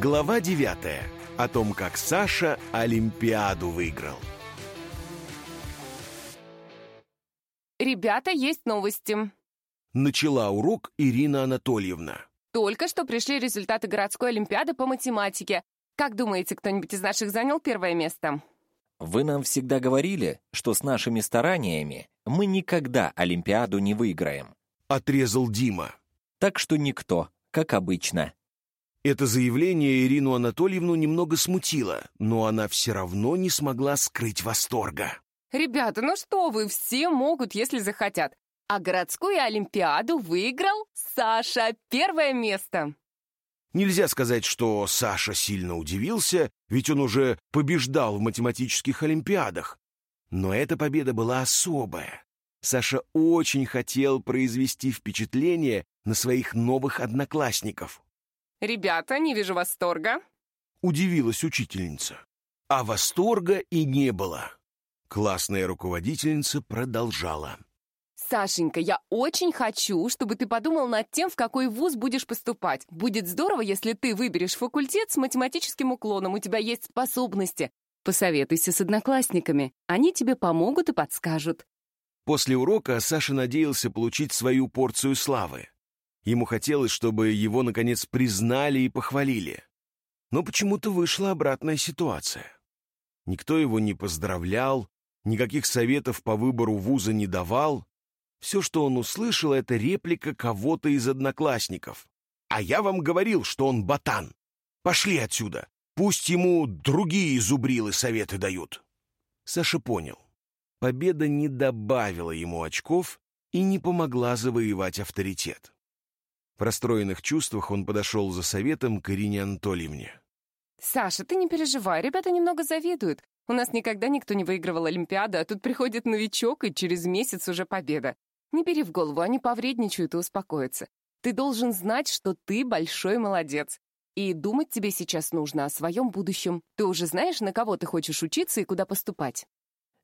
Глава 9. О том, как Саша Олимпиаду выиграл. Ребята, есть новости. Начала урок Ирина Анатольевна. Только что пришли результаты городской олимпиады по математике. Как думаете, кто-нибудь из наших занял первое место? Вы нам всегда говорили, что с нашими стараниями мы никогда Олимпиаду не выиграем. Отрезал Дима. Так что никто, как обычно. Это заявление Ирину Анатольевну немного смутило, но она все равно не смогла скрыть восторга. Ребята, ну что вы, все могут, если захотят. А городскую олимпиаду выиграл Саша. Первое место. Нельзя сказать, что Саша сильно удивился, ведь он уже побеждал в математических олимпиадах. Но эта победа была особая. Саша очень хотел произвести впечатление на своих новых одноклассников. Ребята, не вижу восторга. Удивилась учительница. А восторга и не было. Классная руководительница продолжала. Сашенька, я очень хочу, чтобы ты подумал над тем, в какой вуз будешь поступать. Будет здорово, если ты выберешь факультет с математическим уклоном, у тебя есть способности. Посоветуйся с одноклассниками, они тебе помогут и подскажут. После урока Саша надеялся получить свою порцию славы. Ему хотелось, чтобы его, наконец, признали и похвалили. Но почему-то вышла обратная ситуация. Никто его не поздравлял, никаких советов по выбору вуза не давал, все, что он услышал, это реплика кого-то из одноклассников. «А я вам говорил, что он ботан. Пошли отсюда. Пусть ему другие зубрилы советы дают». Саша понял. Победа не добавила ему очков и не помогла завоевать авторитет. В расстроенных чувствах он подошел за советом к Ирине Анатольевне. «Саша, ты не переживай, ребята немного завидуют. У нас никогда никто не выигрывал Олимпиаду, а тут приходит новичок, и через месяц уже победа. Не бери в голову, они повредничают и успокоятся. Ты должен знать, что ты большой молодец. И думать тебе сейчас нужно о своем будущем. Ты уже знаешь, на кого ты хочешь учиться и куда поступать?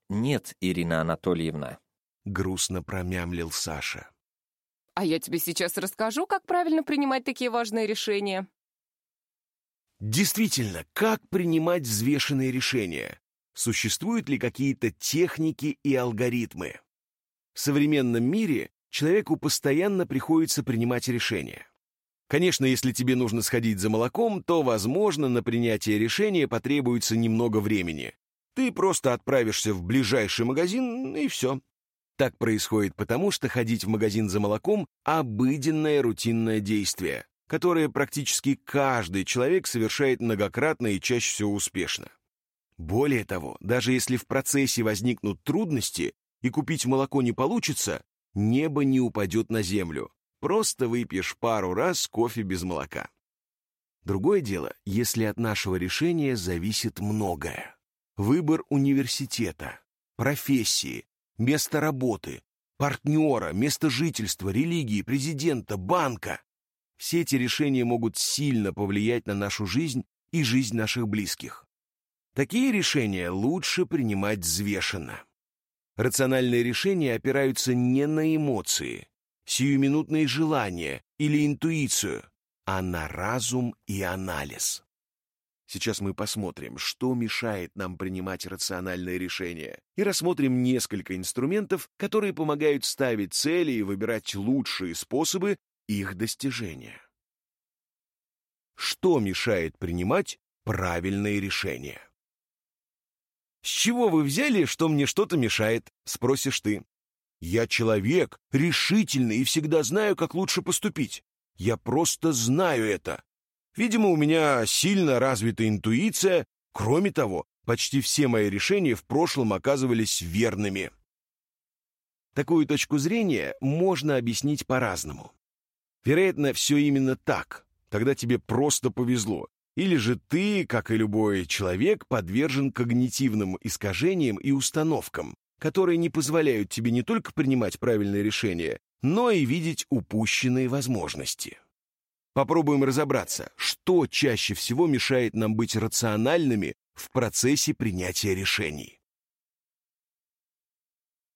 Нет, Ирина Анатольевна. Грустно промямлил Саша. А я тебе сейчас расскажу, как правильно принимать такие важные решения. Действительно, как принимать взвешенные решения? Существуют ли какие-то техники и алгоритмы? В современном мире человеку постоянно приходится принимать решения. Конечно, если тебе нужно сходить за молоком, то, возможно, на принятие решения потребуется немного времени. Ты просто отправишься в ближайший магазин, и все. Так происходит потому, что ходить в магазин за молоком – обыденное рутинное действие, которое практически каждый человек совершает многократно и чаще всего успешно. Более того, даже если в процессе возникнут трудности, и купить молоко не получится, небо не упадет на землю. Просто выпьешь пару раз кофе без молока. Другое дело, если от нашего решения зависит многое. Выбор университета, профессии, место работы, партнера, место жительства, религии, президента, банка. Все эти решения могут сильно повлиять на нашу жизнь и жизнь наших близких. Такие решения лучше принимать взвешенно. Рациональные решения опираются не на эмоции, сиюминутные желания или интуицию, а на разум и анализ. Сейчас мы посмотрим, что мешает нам принимать рациональные решения, и рассмотрим несколько инструментов, которые помогают ставить цели и выбирать лучшие способы их достижения. Что мешает принимать правильные решения? «С чего вы взяли, что мне что-то мешает?» — спросишь ты. «Я человек, решительный и всегда знаю, как лучше поступить. Я просто знаю это. Видимо, у меня сильно развита интуиция. Кроме того, почти все мои решения в прошлом оказывались верными». Такую точку зрения можно объяснить по-разному. Вероятно, все именно так. Тогда тебе просто повезло. Или же ты, как и любой человек, подвержен когнитивным искажениям и установкам, которые не позволяют тебе не только принимать правильные решения, но и видеть упущенные возможности. Попробуем разобраться, что чаще всего мешает нам быть рациональными в процессе принятия решений.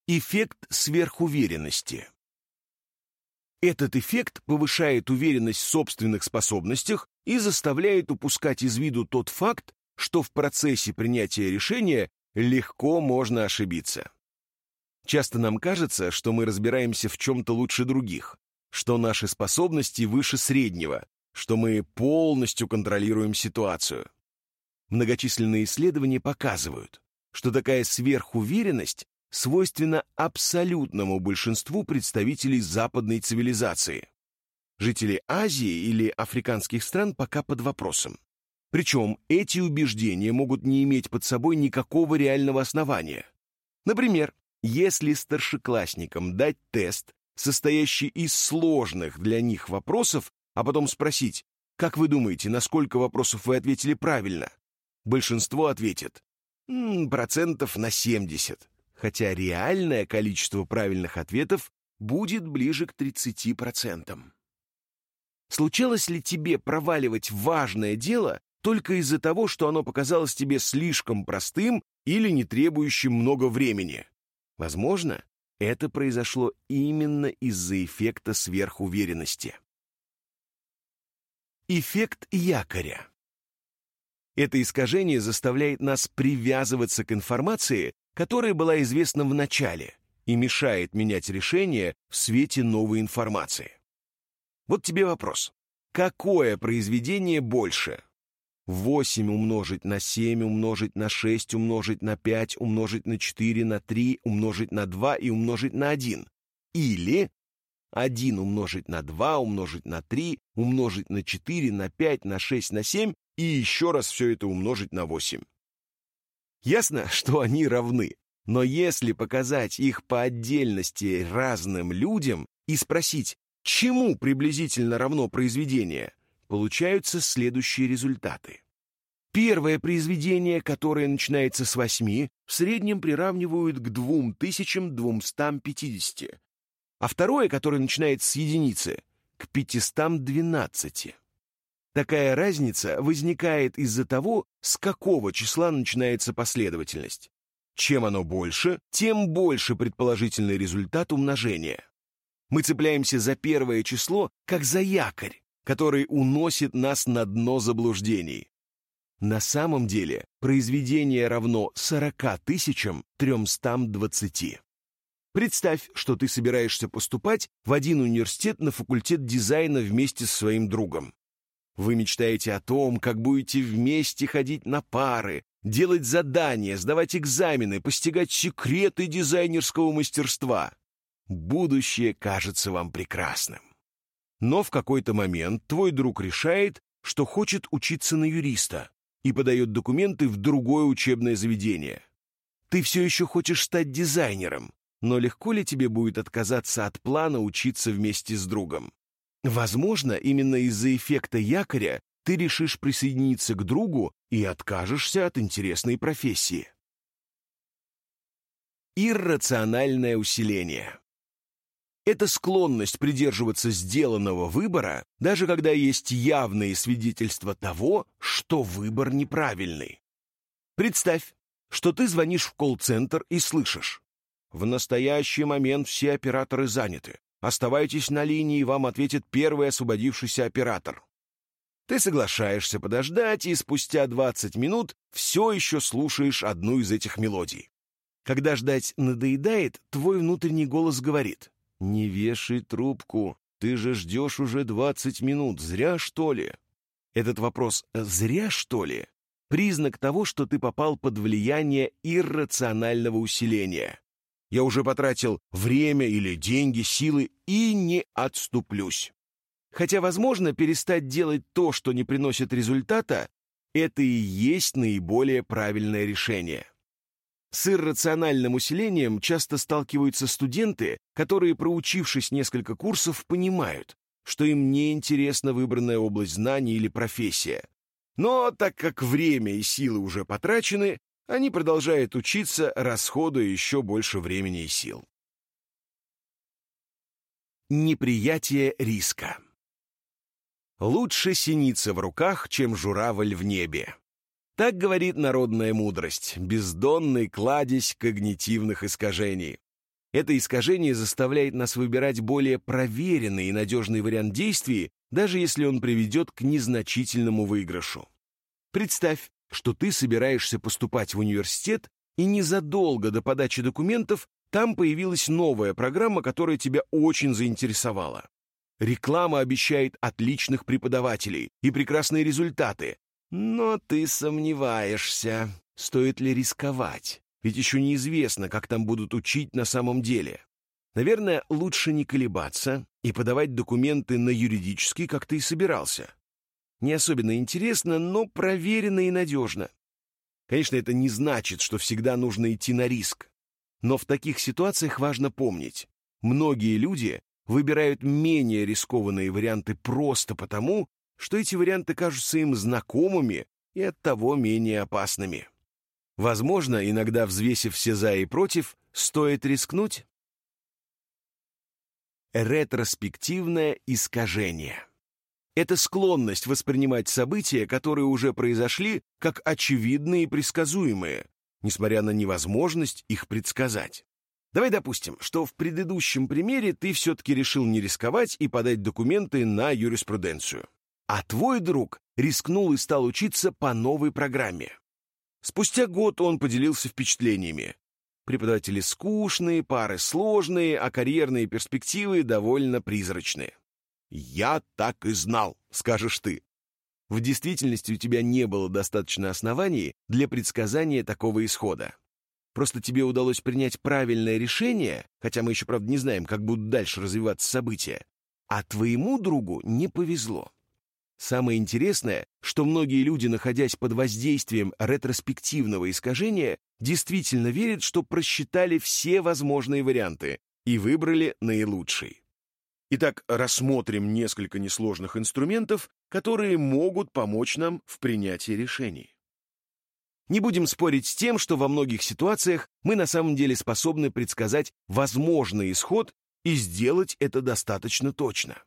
Эффект сверхуверенности. Этот эффект повышает уверенность в собственных способностях и заставляет упускать из виду тот факт, что в процессе принятия решения легко можно ошибиться. Часто нам кажется, что мы разбираемся в чем-то лучше других, что наши способности выше среднего, что мы полностью контролируем ситуацию. Многочисленные исследования показывают, что такая сверхуверенность свойственна абсолютному большинству представителей западной цивилизации. Жители Азии или африканских стран пока под вопросом. Причем эти убеждения могут не иметь под собой никакого реального основания. Например, если старшеклассникам дать тест, состоящий из сложных для них вопросов, а потом спросить, как вы думаете, на сколько вопросов вы ответили правильно? Большинство ответит, М -м, процентов на 70, хотя реальное количество правильных ответов будет ближе к 30%. Случалось ли тебе проваливать важное дело только из-за того, что оно показалось тебе слишком простым или не требующим много времени? Возможно, это произошло именно из-за эффекта сверхуверенности. Эффект якоря. Это искажение заставляет нас привязываться к информации, которая была известна в начале, и мешает менять решение в свете новой информации. Вот тебе вопрос. Какое произведение больше? 8 умножить на 7 умножить на 6 умножить на 5 умножить на 4 на 3 умножить на 2 и умножить на 1. Или 1 умножить на 2 умножить на 3 умножить на 4 на 5 на 6 на 7 и еще раз все это умножить на 8. Ясно, что они равны. Но если показать их по отдельности разным людям и спросить, чему приблизительно равно произведение, получаются следующие результаты. Первое произведение, которое начинается с 8, в среднем приравнивают к 2250, а второе, которое начинается с единицы, к 512. Такая разница возникает из-за того, с какого числа начинается последовательность. Чем оно больше, тем больше предположительный результат умножения. Мы цепляемся за первое число, как за якорь, который уносит нас на дно заблуждений. На самом деле произведение равно 40 тысячам 320. Представь, что ты собираешься поступать в один университет на факультет дизайна вместе с своим другом. Вы мечтаете о том, как будете вместе ходить на пары, делать задания, сдавать экзамены, постигать секреты дизайнерского мастерства будущее кажется вам прекрасным. Но в какой-то момент твой друг решает, что хочет учиться на юриста и подает документы в другое учебное заведение. Ты все еще хочешь стать дизайнером, но легко ли тебе будет отказаться от плана учиться вместе с другом? Возможно, именно из-за эффекта якоря ты решишь присоединиться к другу и откажешься от интересной профессии. Иррациональное усиление. Это склонность придерживаться сделанного выбора, даже когда есть явные свидетельства того, что выбор неправильный. Представь, что ты звонишь в колл-центр и слышишь. В настоящий момент все операторы заняты. Оставайтесь на линии, вам ответит первый освободившийся оператор. Ты соглашаешься подождать, и спустя 20 минут все еще слушаешь одну из этих мелодий. Когда ждать надоедает, твой внутренний голос говорит «Не вешай трубку, ты же ждешь уже двадцать минут, зря что ли?» Этот вопрос «зря что ли?» признак того, что ты попал под влияние иррационального усиления. Я уже потратил время или деньги, силы и не отступлюсь. Хотя, возможно, перестать делать то, что не приносит результата, это и есть наиболее правильное решение. С иррациональным усилением часто сталкиваются студенты, которые, проучившись несколько курсов, понимают, что им не интересна выбранная область знаний или профессия. Но так как время и силы уже потрачены, они продолжают учиться, расходуя еще больше времени и сил. Неприятие риска. Лучше синица в руках, чем журавль в небе. Так говорит народная мудрость, бездонный кладезь когнитивных искажений. Это искажение заставляет нас выбирать более проверенный и надежный вариант действий, даже если он приведет к незначительному выигрышу. Представь, что ты собираешься поступать в университет, и незадолго до подачи документов там появилась новая программа, которая тебя очень заинтересовала. Реклама обещает отличных преподавателей и прекрасные результаты, но ты сомневаешься, стоит ли рисковать, ведь еще неизвестно, как там будут учить на самом деле. Наверное, лучше не колебаться и подавать документы на юридический, как ты и собирался. Не особенно интересно, но проверено и надежно. Конечно, это не значит, что всегда нужно идти на риск. Но в таких ситуациях важно помнить, многие люди выбирают менее рискованные варианты просто потому, что эти варианты кажутся им знакомыми и оттого менее опасными. Возможно, иногда взвесив все «за» и «против», стоит рискнуть? Ретроспективное искажение. Это склонность воспринимать события, которые уже произошли, как очевидные и предсказуемые, несмотря на невозможность их предсказать. Давай допустим, что в предыдущем примере ты все-таки решил не рисковать и подать документы на юриспруденцию. А твой друг рискнул и стал учиться по новой программе. Спустя год он поделился впечатлениями. Преподаватели скучные, пары сложные, а карьерные перспективы довольно призрачные. «Я так и знал», — скажешь ты. В действительности у тебя не было достаточно оснований для предсказания такого исхода. Просто тебе удалось принять правильное решение, хотя мы еще, правда, не знаем, как будут дальше развиваться события, а твоему другу не повезло. Самое интересное, что многие люди, находясь под воздействием ретроспективного искажения, действительно верят, что просчитали все возможные варианты и выбрали наилучший. Итак, рассмотрим несколько несложных инструментов, которые могут помочь нам в принятии решений. Не будем спорить с тем, что во многих ситуациях мы на самом деле способны предсказать возможный исход и сделать это достаточно точно.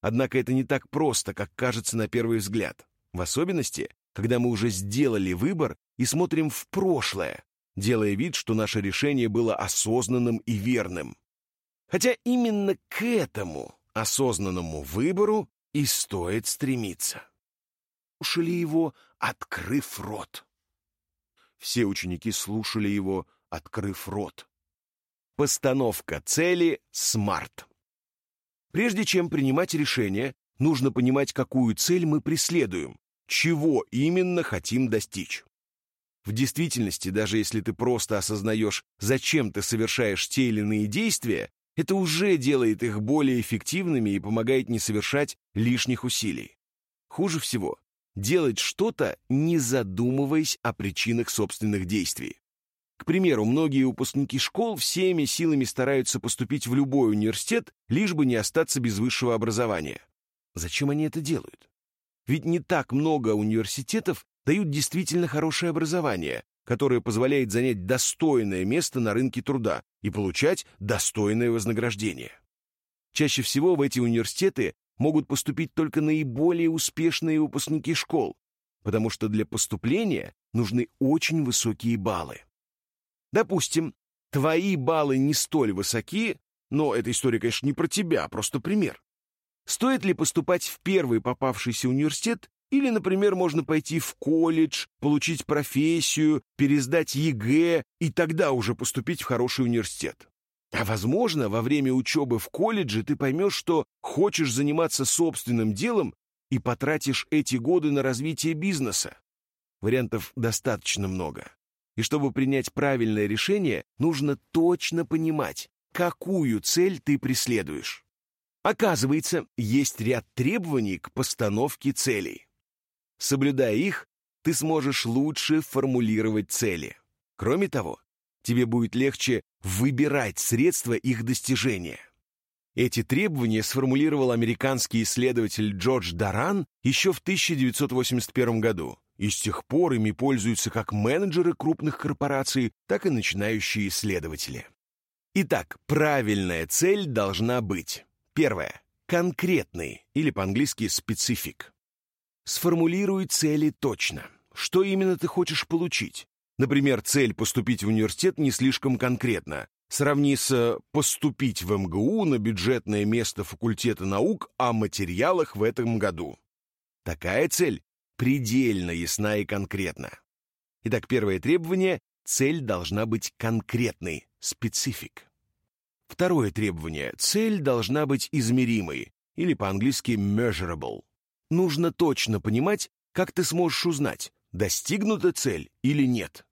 Однако это не так просто, как кажется на первый взгляд. В особенности, когда мы уже сделали выбор и смотрим в прошлое, делая вид, что наше решение было осознанным и верным. Хотя именно к этому осознанному выбору и стоит стремиться. Слушали его, открыв рот. Все ученики слушали его, открыв рот. Постановка цели «Смарт». Прежде чем принимать решение, нужно понимать, какую цель мы преследуем, чего именно хотим достичь. В действительности, даже если ты просто осознаешь, зачем ты совершаешь те или иные действия, это уже делает их более эффективными и помогает не совершать лишних усилий. Хуже всего — делать что-то, не задумываясь о причинах собственных действий. К примеру, многие выпускники школ всеми силами стараются поступить в любой университет, лишь бы не остаться без высшего образования. Зачем они это делают? Ведь не так много университетов дают действительно хорошее образование, которое позволяет занять достойное место на рынке труда и получать достойное вознаграждение. Чаще всего в эти университеты могут поступить только наиболее успешные выпускники школ, потому что для поступления нужны очень высокие баллы. Допустим, твои баллы не столь высоки, но эта история, конечно, не про тебя, просто пример. Стоит ли поступать в первый попавшийся университет, или, например, можно пойти в колледж, получить профессию, пересдать ЕГЭ и тогда уже поступить в хороший университет? А возможно, во время учебы в колледже ты поймешь, что хочешь заниматься собственным делом и потратишь эти годы на развитие бизнеса. Вариантов достаточно много. И чтобы принять правильное решение, нужно точно понимать, какую цель ты преследуешь. Оказывается, есть ряд требований к постановке целей. Соблюдая их, ты сможешь лучше формулировать цели. Кроме того, тебе будет легче выбирать средства их достижения. Эти требования сформулировал американский исследователь Джордж Даран еще в 1981 году и с тех пор ими пользуются как менеджеры крупных корпораций, так и начинающие исследователи. Итак, правильная цель должна быть. Первое. Конкретный, или по-английски специфик. Сформулируй цели точно. Что именно ты хочешь получить? Например, цель поступить в университет не слишком конкретна, Сравни с «поступить в МГУ на бюджетное место факультета наук о материалах в этом году». Такая цель предельно ясна и конкретна. Итак, первое требование — цель должна быть конкретной, специфик. Второе требование — цель должна быть измеримой, или по-английски measurable. Нужно точно понимать, как ты сможешь узнать, достигнута цель или нет.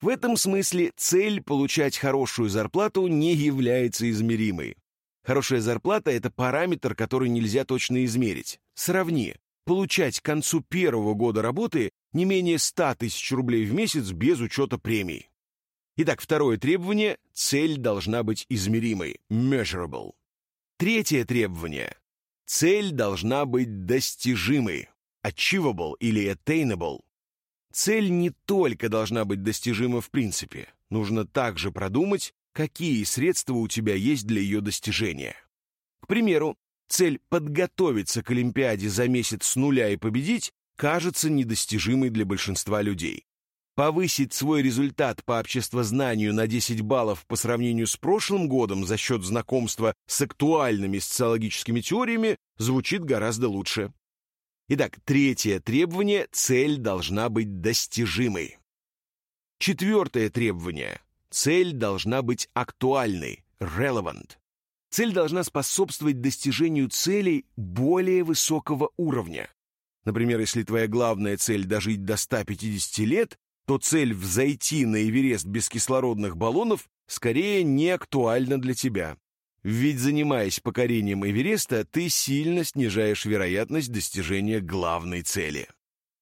В этом смысле цель получать хорошую зарплату не является измеримой. Хорошая зарплата — это параметр, который нельзя точно измерить. Сравни. Получать к концу первого года работы не менее 100 тысяч рублей в месяц без учета премий. Итак, второе требование — цель должна быть измеримой, measurable. Третье требование — цель должна быть достижимой, achievable или attainable. Цель не только должна быть достижима в принципе, нужно также продумать, какие средства у тебя есть для ее достижения. К примеру, цель подготовиться к Олимпиаде за месяц с нуля и победить кажется недостижимой для большинства людей. Повысить свой результат по обществознанию на 10 баллов по сравнению с прошлым годом за счет знакомства с актуальными социологическими теориями звучит гораздо лучше. Итак, третье требование – цель должна быть достижимой. Четвертое требование – цель должна быть актуальной, relevant. Цель должна способствовать достижению целей более высокого уровня. Например, если твоя главная цель дожить до 150 лет, то цель взойти на Эверест без кислородных баллонов скорее не актуальна для тебя. Ведь занимаясь покорением Эвереста, ты сильно снижаешь вероятность достижения главной цели.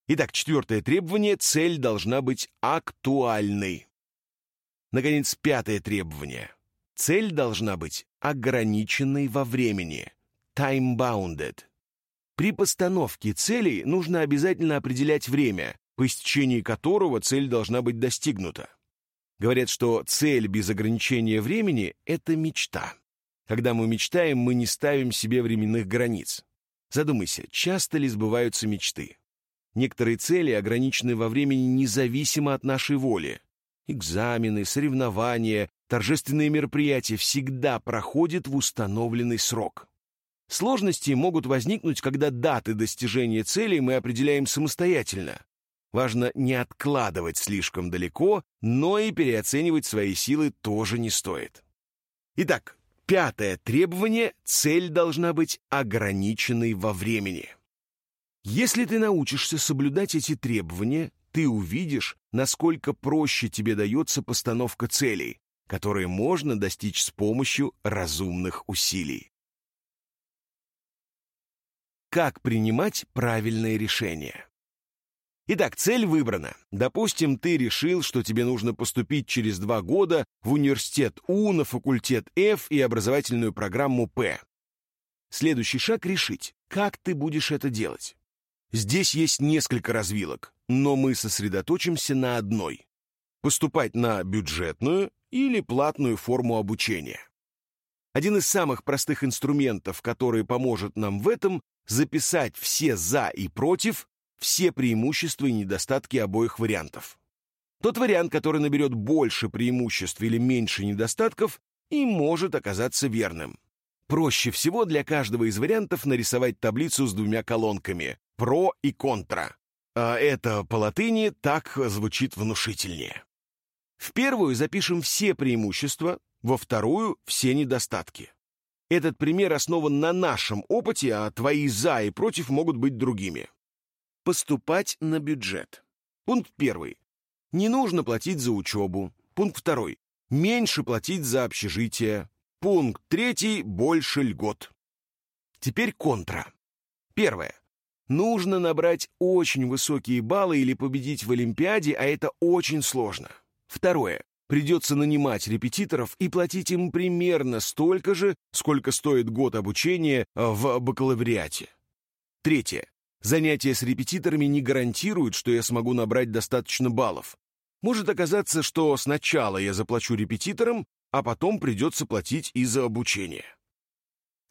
Итак, четвертое требование – цель должна быть актуальной. Наконец, пятое требование. Цель должна быть ограниченной во времени, time-bounded. При постановке целей нужно обязательно определять время, по истечении которого цель должна быть достигнута. Говорят, что цель без ограничения времени – это мечта. Когда мы мечтаем, мы не ставим себе временных границ. Задумайся, часто ли сбываются мечты? Некоторые цели ограничены во времени независимо от нашей воли. Экзамены, соревнования, торжественные мероприятия всегда проходят в установленный срок. Сложности могут возникнуть, когда даты достижения целей мы определяем самостоятельно. Важно не откладывать слишком далеко, но и переоценивать свои силы тоже не стоит. Итак, Пятое требование – цель должна быть ограниченной во времени. Если ты научишься соблюдать эти требования, ты увидишь, насколько проще тебе дается постановка целей, которые можно достичь с помощью разумных усилий. Как принимать правильные решения? Итак, цель выбрана. Допустим, ты решил, что тебе нужно поступить через два года в университет У на факультет F и образовательную программу П. Следующий шаг — решить, как ты будешь это делать. Здесь есть несколько развилок, но мы сосредоточимся на одной. Поступать на бюджетную или платную форму обучения. Один из самых простых инструментов, который поможет нам в этом, записать все «за» и «против» все преимущества и недостатки обоих вариантов. Тот вариант, который наберет больше преимуществ или меньше недостатков, и может оказаться верным. Проще всего для каждого из вариантов нарисовать таблицу с двумя колонками «про» и «контра». А это по латыни так звучит внушительнее. В первую запишем все преимущества, во вторую — все недостатки. Этот пример основан на нашем опыте, а твои «за» и «против» могут быть другими. Поступать на бюджет. Пункт первый. Не нужно платить за учебу. Пункт второй. Меньше платить за общежитие. Пункт третий. Больше льгот. Теперь контра. Первое. Нужно набрать очень высокие баллы или победить в Олимпиаде, а это очень сложно. Второе. Придется нанимать репетиторов и платить им примерно столько же, сколько стоит год обучения в бакалавриате. Третье. Занятия с репетиторами не гарантируют, что я смогу набрать достаточно баллов. Может оказаться, что сначала я заплачу репетиторам, а потом придется платить и за обучение.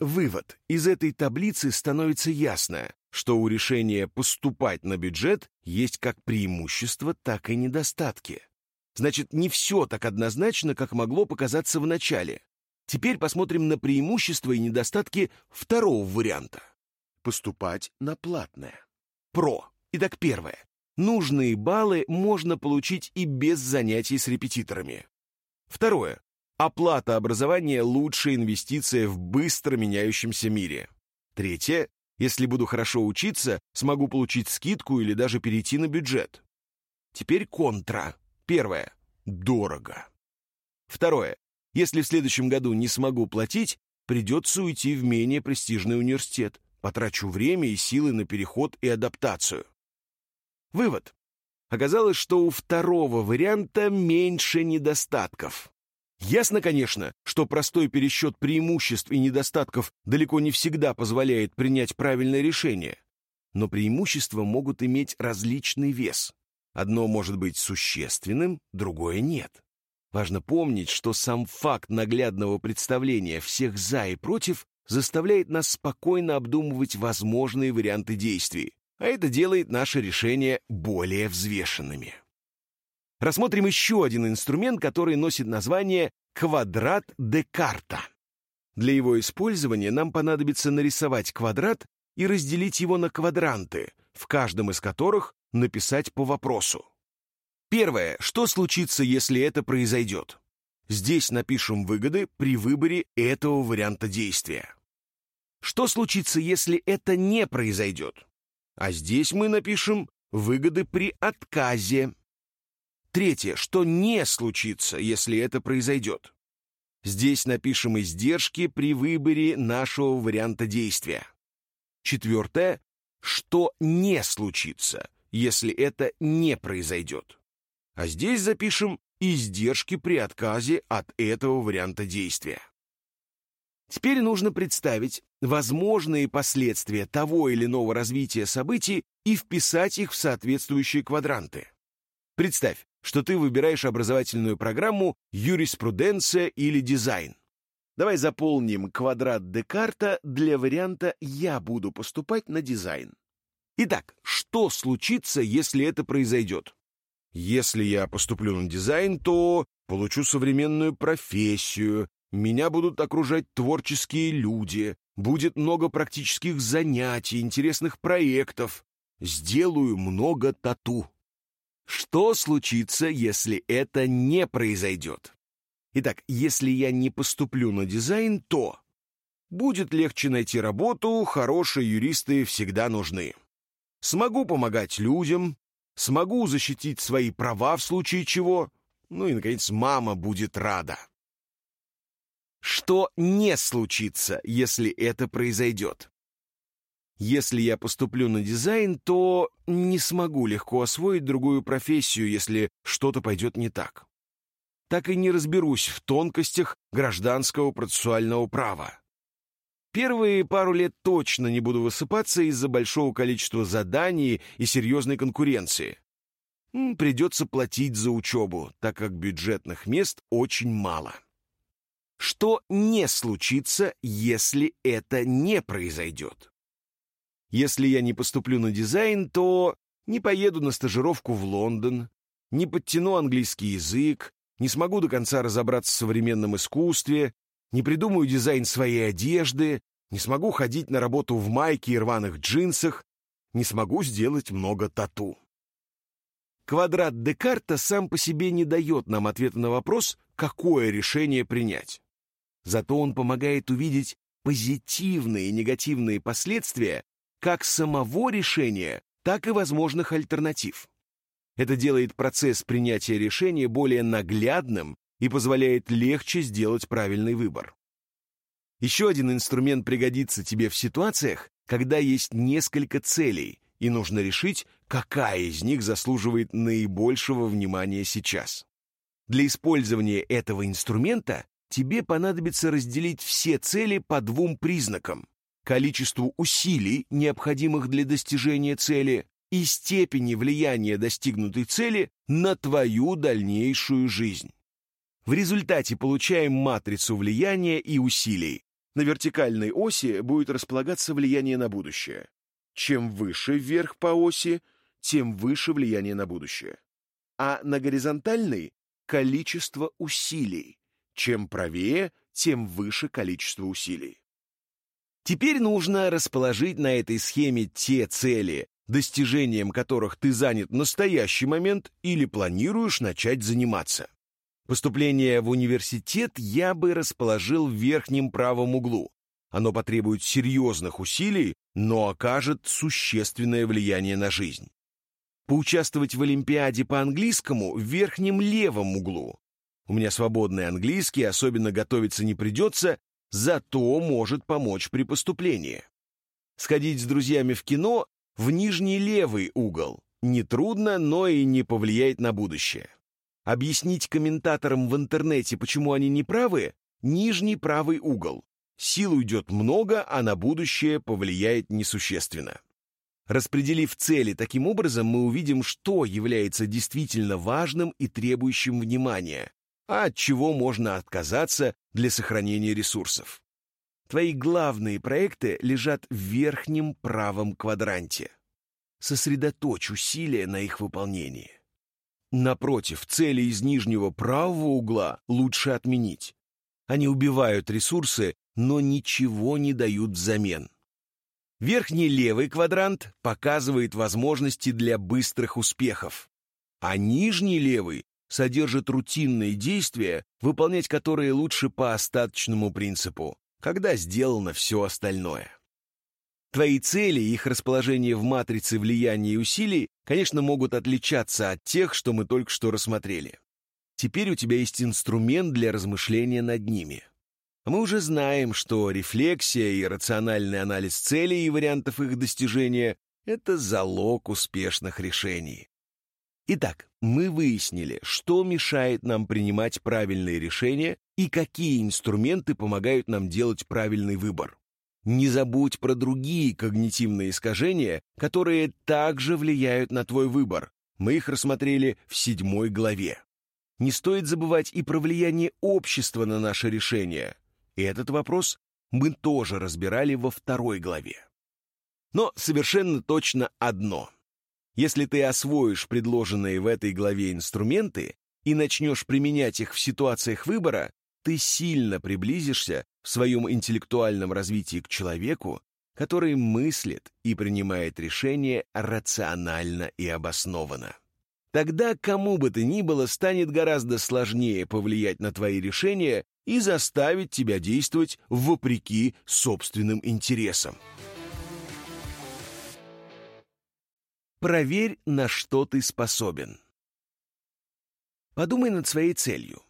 Вывод. Из этой таблицы становится ясно, что у решения поступать на бюджет есть как преимущества, так и недостатки. Значит, не все так однозначно, как могло показаться в начале. Теперь посмотрим на преимущества и недостатки второго варианта. Поступать на платное. Про. Итак, первое. Нужные баллы можно получить и без занятий с репетиторами. Второе. Оплата образования – лучшая инвестиция в быстро меняющемся мире. Третье. Если буду хорошо учиться, смогу получить скидку или даже перейти на бюджет. Теперь контра. Первое. Дорого. Второе. Если в следующем году не смогу платить, придется уйти в менее престижный университет. Потрачу время и силы на переход и адаптацию. Вывод. Оказалось, что у второго варианта меньше недостатков. Ясно, конечно, что простой пересчет преимуществ и недостатков далеко не всегда позволяет принять правильное решение. Но преимущества могут иметь различный вес. Одно может быть существенным, другое нет. Важно помнить, что сам факт наглядного представления всех «за» и «против» заставляет нас спокойно обдумывать возможные варианты действий, а это делает наши решения более взвешенными. Рассмотрим еще один инструмент, который носит название «квадрат Декарта». Для его использования нам понадобится нарисовать квадрат и разделить его на квадранты, в каждом из которых написать по вопросу. Первое. Что случится, если это произойдет? Здесь напишем выгоды при выборе этого варианта действия. Что случится, если это не произойдет? А здесь мы напишем выгоды при отказе. Третье. Что не случится, если это произойдет? Здесь напишем издержки при выборе нашего варианта действия. Четвертое. Что не случится, если это не произойдет? А здесь запишем издержки при отказе от этого варианта действия. Теперь нужно представить возможные последствия того или иного развития событий и вписать их в соответствующие квадранты. Представь, что ты выбираешь образовательную программу юриспруденция или дизайн. Давай заполним квадрат Декарта для варианта «я буду поступать на дизайн». Итак, что случится, если это произойдет? Если я поступлю на дизайн, то получу современную профессию, меня будут окружать творческие люди, будет много практических занятий, интересных проектов. Сделаю много тату. Что случится, если это не произойдет? Итак, если я не поступлю на дизайн, то будет легче найти работу, хорошие юристы всегда нужны. Смогу помогать людям, смогу защитить свои права в случае чего, ну и, наконец, мама будет рада. Что не случится, если это произойдет? Если я поступлю на дизайн, то не смогу легко освоить другую профессию, если что-то пойдет не так. Так и не разберусь в тонкостях гражданского процессуального права. Первые пару лет точно не буду высыпаться из-за большого количества заданий и серьезной конкуренции. Придется платить за учебу, так как бюджетных мест очень мало. Что не случится, если это не произойдет? Если я не поступлю на дизайн, то не поеду на стажировку в Лондон, не подтяну английский язык, не смогу до конца разобраться в современном искусстве, не придумаю дизайн своей одежды, не смогу ходить на работу в майке и рваных джинсах, не смогу сделать много тату. Квадрат Декарта сам по себе не дает нам ответа на вопрос, какое решение принять. Зато он помогает увидеть позитивные и негативные последствия как самого решения, так и возможных альтернатив. Это делает процесс принятия решения более наглядным и позволяет легче сделать правильный выбор. Еще один инструмент пригодится тебе в ситуациях, когда есть несколько целей, и нужно решить, какая из них заслуживает наибольшего внимания сейчас. Для использования этого инструмента тебе понадобится разделить все цели по двум признакам количеству усилий, необходимых для достижения цели, и степени влияния достигнутой цели на твою дальнейшую жизнь. В результате получаем матрицу влияния и усилий. На вертикальной оси будет располагаться влияние на будущее. Чем выше вверх по оси, тем выше влияние на будущее. А на горизонтальной количество усилий. Чем правее, тем выше количество усилий. Теперь нужно расположить на этой схеме те цели, достижением которых ты занят в настоящий момент или планируешь начать заниматься. Поступление в университет я бы расположил в верхнем правом углу. Оно потребует серьезных усилий, но окажет существенное влияние на жизнь. Поучаствовать в Олимпиаде по английскому в верхнем левом углу. У меня свободный английский, особенно готовиться не придется, зато может помочь при поступлении. Сходить с друзьями в кино в нижний левый угол. Нетрудно, но и не повлияет на будущее. Объяснить комментаторам в интернете, почему они не правы, нижний правый угол. Сил уйдет много, а на будущее повлияет несущественно. Распределив цели таким образом, мы увидим, что является действительно важным и требующим внимания, а от чего можно отказаться для сохранения ресурсов. Твои главные проекты лежат в верхнем правом квадранте. Сосредоточь усилия на их выполнении. Напротив, цели из нижнего правого угла лучше отменить. Они убивают ресурсы, но ничего не дают взамен. Верхний левый квадрант показывает возможности для быстрых успехов, а нижний левый содержит рутинные действия, выполнять которые лучше по остаточному принципу, когда сделано все остальное. Твои цели их расположение в матрице влияния и усилий, конечно, могут отличаться от тех, что мы только что рассмотрели. Теперь у тебя есть инструмент для размышления над ними. Мы уже знаем, что рефлексия и рациональный анализ целей и вариантов их достижения — это залог успешных решений. Итак, мы выяснили, что мешает нам принимать правильные решения и какие инструменты помогают нам делать правильный выбор. Не забудь про другие когнитивные искажения, которые также влияют на твой выбор. Мы их рассмотрели в седьмой главе. Не стоит забывать и про влияние общества на наше решение. И этот вопрос мы тоже разбирали во второй главе. Но совершенно точно одно — если ты освоишь предложенные в этой главе инструменты и начнешь применять их в ситуациях выбора, ты сильно приблизишься в своем интеллектуальном развитии к человеку, который мыслит и принимает решения рационально и обоснованно. Тогда кому бы то ни было станет гораздо сложнее повлиять на твои решения и заставить тебя действовать вопреки собственным интересам. Проверь, на что ты способен. Подумай над своей целью.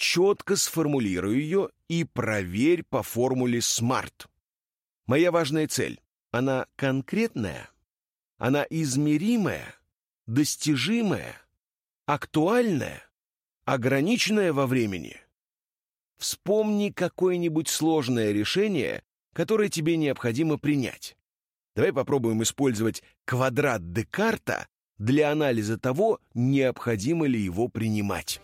Четко сформулируй ее и проверь по формуле SMART. Моя важная цель. Она конкретная? Она измеримая? Достижимая? Актуальная? Ограниченная во времени? Вспомни какое-нибудь сложное решение, которое тебе необходимо принять. Давай попробуем использовать квадрат Декарта для анализа того, необходимо ли его принимать.